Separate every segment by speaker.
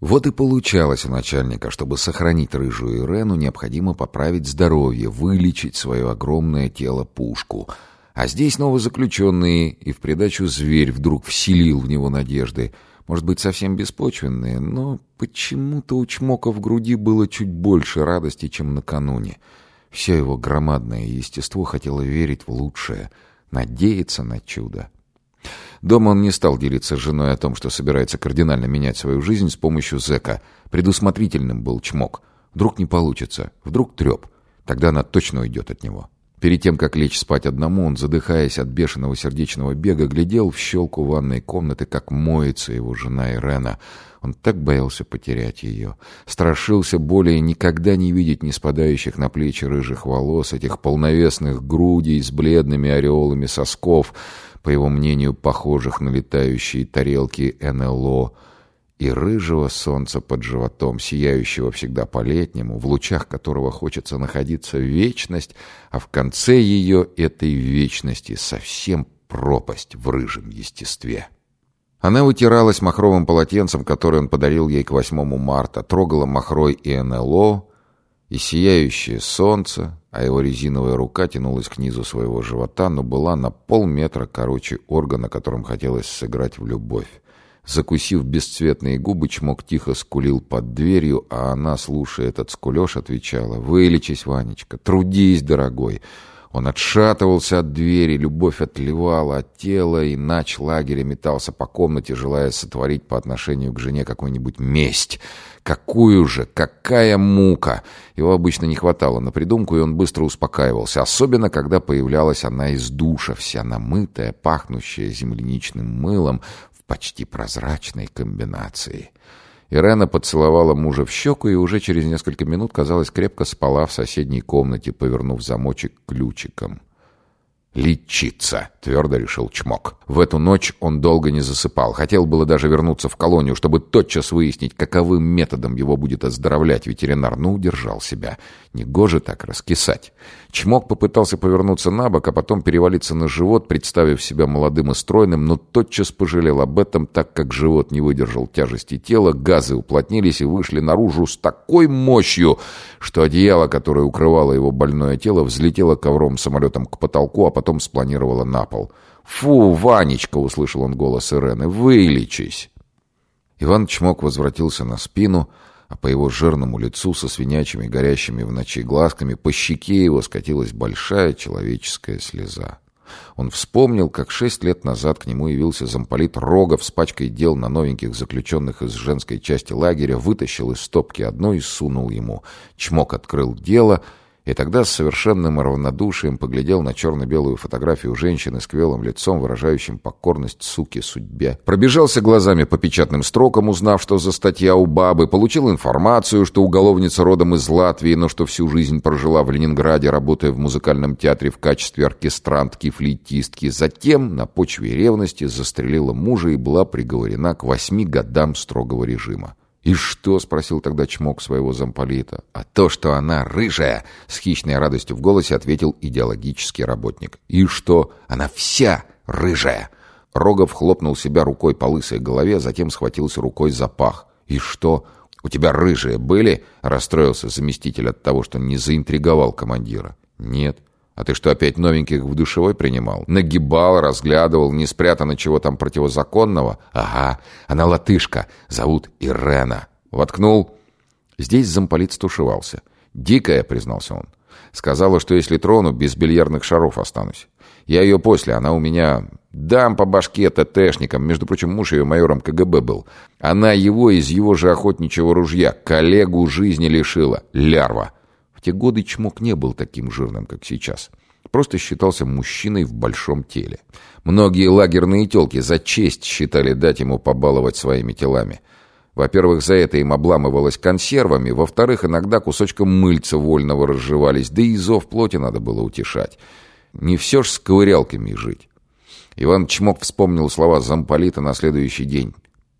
Speaker 1: Вот и получалось у начальника, чтобы сохранить рыжую Ирену, необходимо поправить здоровье, вылечить свое огромное тело пушку. А здесь новозаключенные, и в придачу зверь вдруг вселил в него надежды. Может быть, совсем беспочвенные, но почему-то у Чмока в груди было чуть больше радости, чем накануне. Все его громадное естество хотело верить в лучшее, надеяться на чудо. Дома он не стал делиться с женой о том, что собирается кардинально менять свою жизнь с помощью зэка. Предусмотрительным был чмок. Вдруг не получится, вдруг треп. Тогда она точно уйдет от него. Перед тем, как лечь спать одному, он, задыхаясь от бешеного сердечного бега, глядел в щелку ванной комнаты, как моется его жена Ирена. Он так боялся потерять ее. Страшился более никогда не видеть не спадающих на плечи рыжих волос, этих полновесных грудей с бледными ореолами сосков — по его мнению, похожих на летающие тарелки НЛО, и рыжего солнца под животом, сияющего всегда по-летнему, в лучах которого хочется находиться вечность, а в конце ее этой вечности совсем пропасть в рыжем естестве. Она вытиралась махровым полотенцем, которое он подарил ей к 8 марта, трогала махрой и НЛО, и сияющее солнце, а его резиновая рука тянулась к низу своего живота, но была на полметра короче органа, которым хотелось сыграть в любовь. Закусив бесцветные губы, чмок тихо скулил под дверью, а она, слушая этот скулеж, отвечала «Вылечись, Ванечка, трудись, дорогой». Он отшатывался от двери, любовь отливала от тела, и нач лагеря метался по комнате, желая сотворить по отношению к жене какую-нибудь месть. Какую же? Какая мука! Его обычно не хватало на придумку, и он быстро успокаивался, особенно когда появлялась она из душа, вся намытая, пахнущая земляничным мылом почти прозрачной комбинации. Ирена поцеловала мужа в щеку и уже через несколько минут, казалось, крепко спала в соседней комнате, повернув замочек ключиком. «Лечиться», — твердо решил Чмок. В эту ночь он долго не засыпал. Хотел было даже вернуться в колонию, чтобы тотчас выяснить, каковым методом его будет оздоровлять ветеринар, но удержал себя. Негоже так раскисать. Чмок попытался повернуться на бок, а потом перевалиться на живот, представив себя молодым и стройным, но тотчас пожалел об этом, так как живот не выдержал тяжести тела, газы уплотнились и вышли наружу с такой мощью, что одеяло, которое укрывало его больное тело, взлетело ковром самолетом к потолку, а потом спланировало на пол. «Фу, Ванечка!» — услышал он голос Ирены. «Вылечись!» Иван Чмок возвратился на спину, а по его жирному лицу со свинячими горящими в ночи глазками по щеке его скатилась большая человеческая слеза. Он вспомнил, как шесть лет назад к нему явился замполит Рогов с пачкой дел на новеньких заключенных из женской части лагеря, вытащил из стопки одно и сунул ему. Чмок открыл дело — и тогда с совершенным равнодушием поглядел на черно-белую фотографию женщины с квелым лицом, выражающим покорность суки судьбе. Пробежался глазами по печатным строкам, узнав, что за статья у бабы, получил информацию, что уголовница родом из Латвии, но что всю жизнь прожила в Ленинграде, работая в музыкальном театре в качестве оркестрантки, флейтистки. Затем на почве ревности застрелила мужа и была приговорена к восьми годам строгого режима. «И что?» — спросил тогда чмок своего замполита. «А то, что она рыжая!» — с хищной радостью в голосе ответил идеологический работник. «И что? Она вся рыжая!» Рогов хлопнул себя рукой по лысой голове, затем схватился рукой за пах. «И что? У тебя рыжие были?» — расстроился заместитель от того, что не заинтриговал командира. «Нет». А ты что, опять новеньких в душевой принимал? Нагибал, разглядывал, не спрятано чего там противозаконного? Ага, она латышка, зовут Ирена. Воткнул. Здесь замполит стушевался. Дикая, признался он. Сказала, что если трону, без бильярдных шаров останусь. Я ее после, она у меня... Дам по башке ТТшникам. Между прочим, муж ее майором КГБ был. Она его из его же охотничьего ружья коллегу жизни лишила. Лярва те годы чмок не был таким жирным, как сейчас. Просто считался мужчиной в большом теле. Многие лагерные телки за честь считали дать ему побаловать своими телами. Во-первых, за это им обламывалось консервами, во-вторых, иногда кусочком мыльца вольного разжевались, да и зов плоти надо было утешать. Не все ж с ковырялками жить. Иван Чмок вспомнил слова замполита на следующий день.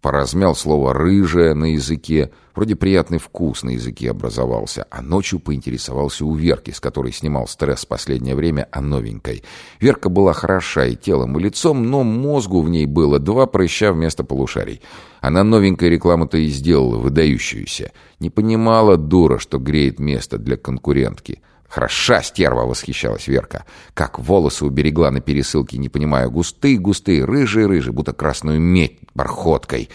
Speaker 1: Поразмял слово «рыжая» на языке, вроде приятный вкус на языке образовался, а ночью поинтересовался у Верки, с которой снимал стресс в последнее время, о новенькой. Верка была хороша и телом, и лицом, но мозгу в ней было два прыща вместо полушарий. Она новенькой рекламу-то и сделала, выдающуюся. Не понимала дура, что греет место для конкурентки. «Хороша стерва!» — восхищалась Верка. Как волосы уберегла на пересылке, не понимая. Густые-густые, рыжие-рыжие, будто красную медь бархоткой.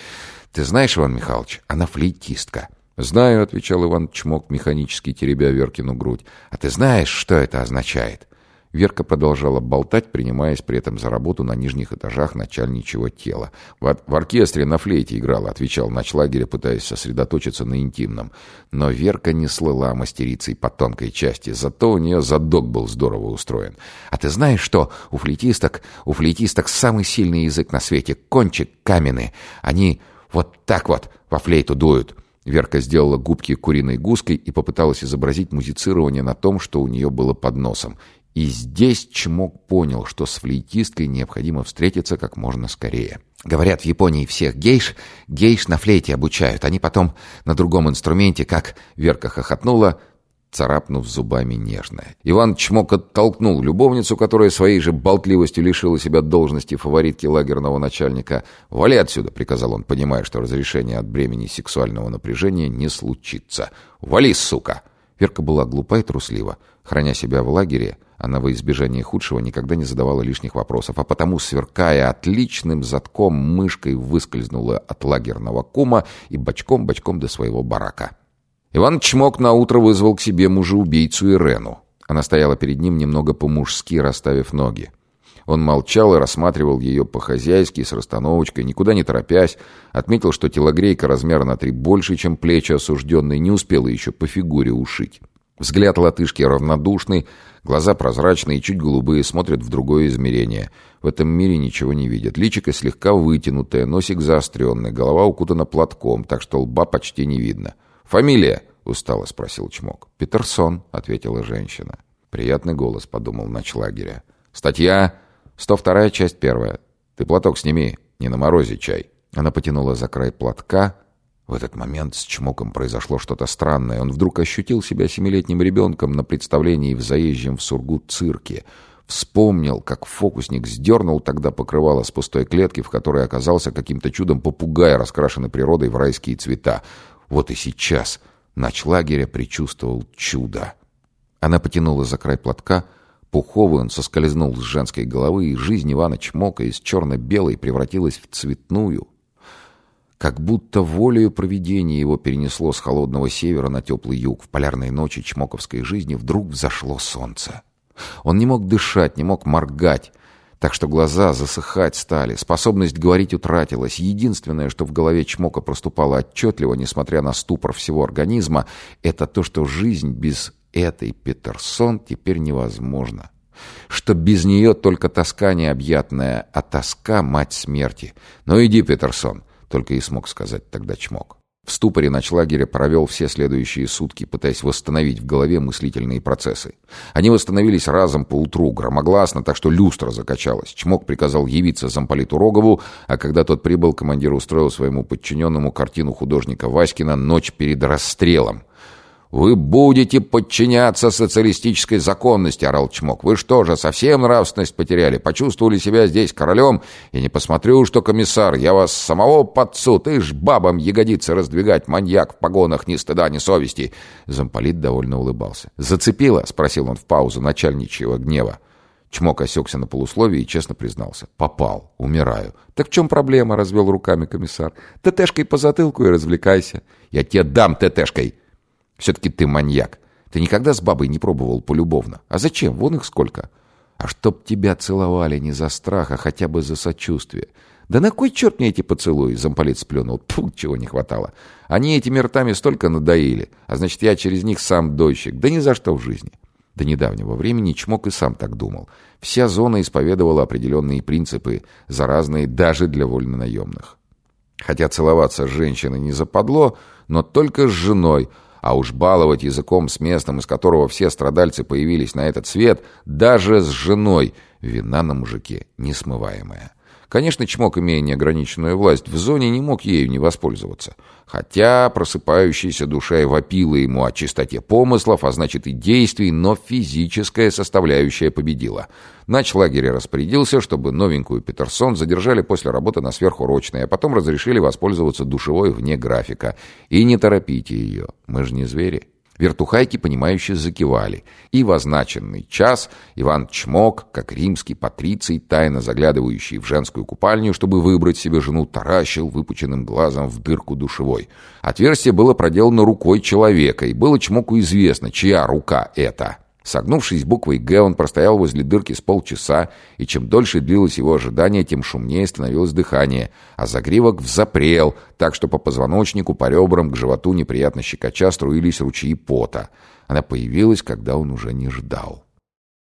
Speaker 1: «Ты знаешь, Иван Михайлович, она флейтистка». «Знаю», — отвечал Иван Чмок, механически теребя Веркину грудь. «А ты знаешь, что это означает?» Верка продолжала болтать, принимаясь при этом за работу на нижних этажах начальничьего тела. «В, в оркестре на флейте играла», — отвечал начлагеря, пытаясь сосредоточиться на интимном. Но Верка не слыла мастерицей по тонкой части, зато у нее задок был здорово устроен. «А ты знаешь, что у флейтисток, у флейтисток самый сильный язык на свете — кончик каменный. Они вот так вот во флейту дуют». Верка сделала губки куриной гуской и попыталась изобразить музицирование на том, что у нее было под носом. И здесь Чмок понял, что с флейтисткой необходимо встретиться как можно скорее. Говорят, в Японии всех гейш, гейш на флейте обучают. Они потом на другом инструменте, как Верка хохотнула, царапнув зубами нежное. Иван Чмок оттолкнул любовницу, которая своей же болтливостью лишила себя должности фаворитки лагерного начальника. «Вали отсюда!» — приказал он, понимая, что разрешение от бремени сексуального напряжения не случится. «Вали, сука!» Верка была глупа и труслива. Храня себя в лагере, она во избежание худшего никогда не задавала лишних вопросов, а потому, сверкая отличным затком, мышкой выскользнула от лагерного кума и бочком-бочком до своего барака. Иван Чмок наутро вызвал к себе мужа-убийцу Ирену. Она стояла перед ним немного по-мужски, расставив ноги. Он молчал и рассматривал ее по-хозяйски, с расстановочкой, никуда не торопясь. Отметил, что телогрейка размера на три больше, чем плечи осужденной, не успела еще по фигуре ушить. Взгляд латышки равнодушный, глаза прозрачные, чуть голубые, смотрят в другое измерение. В этом мире ничего не видят. Личико слегка вытянутое, носик заостренный, голова укутана платком, так что лба почти не видно. «Фамилия?» — устало спросил Чмок. «Петерсон», — ответила женщина. «Приятный голос», — подумал ночлагеря. «Статья 102 часть первая. Ты платок сними, не на морозе чай». Она потянула за край платка, в этот момент с Чмоком произошло что-то странное. Он вдруг ощутил себя семилетним ребенком на представлении в заезжем в Сургут цирке. Вспомнил, как фокусник сдернул тогда покрывало с пустой клетки, в которой оказался каким-то чудом попугай, раскрашенный природой в райские цвета. Вот и сейчас ночлagеря предчувствовал чудо. Она потянула за край платка, Пуховый он соскользнул с женской головы, и жизнь Ивана Чмока из черно-белой превратилась в цветную, как будто волею провидения его перенесло с холодного севера на теплый юг. В полярной ночи чмоковской жизни вдруг взошло солнце. Он не мог дышать, не мог моргать, так что глаза засыхать стали, способность говорить утратилась. Единственное, что в голове Чмока проступало отчетливо, несмотря на ступор всего организма, это то, что жизнь без этой Петерсон теперь невозможна. Что без нее только тоска необъятная, а тоска — мать смерти. Ну иди, Петерсон, только и смог сказать тогда чмок. В ступоре ночлагеря провел все следующие сутки, пытаясь восстановить в голове мыслительные процессы. Они восстановились разом по утру, громогласно, так что люстра закачалась. Чмок приказал явиться замполиту Рогову, а когда тот прибыл, командир устроил своему подчиненному картину художника Васькина «Ночь перед расстрелом», «Вы будете подчиняться социалистической законности», — орал Чмок. «Вы что же, совсем нравственность потеряли? Почувствовали себя здесь королем? И не посмотрю, что комиссар, я вас самого под суд, и ж бабам ягодицы раздвигать, маньяк в погонах, ни стыда, ни совести». Замполит довольно улыбался. «Зацепило?» — спросил он в паузу начальничьего гнева. Чмок осекся на полусловие и честно признался. «Попал. Умираю». «Так в чем проблема?» — развел руками комиссар. «ТТшкой по затылку и развлекайся». «Я тебе дам ТТшкой!» Все-таки ты маньяк. Ты никогда с бабой не пробовал полюбовно. А зачем? Вон их сколько. А чтоб тебя целовали не за страх, а хотя бы за сочувствие. Да на кой черт мне эти поцелуи? Замполит сплюнул. Пфу, чего не хватало. Они этими ртами столько надоели. А значит, я через них сам дойщик. Да ни за что в жизни. До недавнего времени Чмок и сам так думал. Вся зона исповедовала определенные принципы, заразные даже для вольнонаемных. Хотя целоваться с женщиной не западло, но только с женой – а уж баловать языком с местом, из которого все страдальцы появились на этот свет, даже с женой, вина на мужике несмываемая. Конечно, Чмок, имея неограниченную власть в зоне, не мог ею не воспользоваться. Хотя просыпающаяся душа и вопила ему о чистоте помыслов, а значит и действий, но физическая составляющая победила. Начлагерь распорядился, чтобы новенькую Петерсон задержали после работы на сверхурочной, а потом разрешили воспользоваться душевой вне графика. И не торопите ее, мы же не звери. Вертухайки, понимающе закивали. И в означенный час Иван Чмок, как римский патриций, тайно заглядывающий в женскую купальню, чтобы выбрать себе жену, таращил выпученным глазом в дырку душевой. Отверстие было проделано рукой человека, и было Чмоку известно, чья рука это. Согнувшись буквой «Г», он простоял возле дырки с полчаса, и чем дольше длилось его ожидание, тем шумнее становилось дыхание, а загривок взапрел, так что по позвоночнику, по ребрам, к животу неприятно щекоча струились ручьи пота. Она появилась, когда он уже не ждал.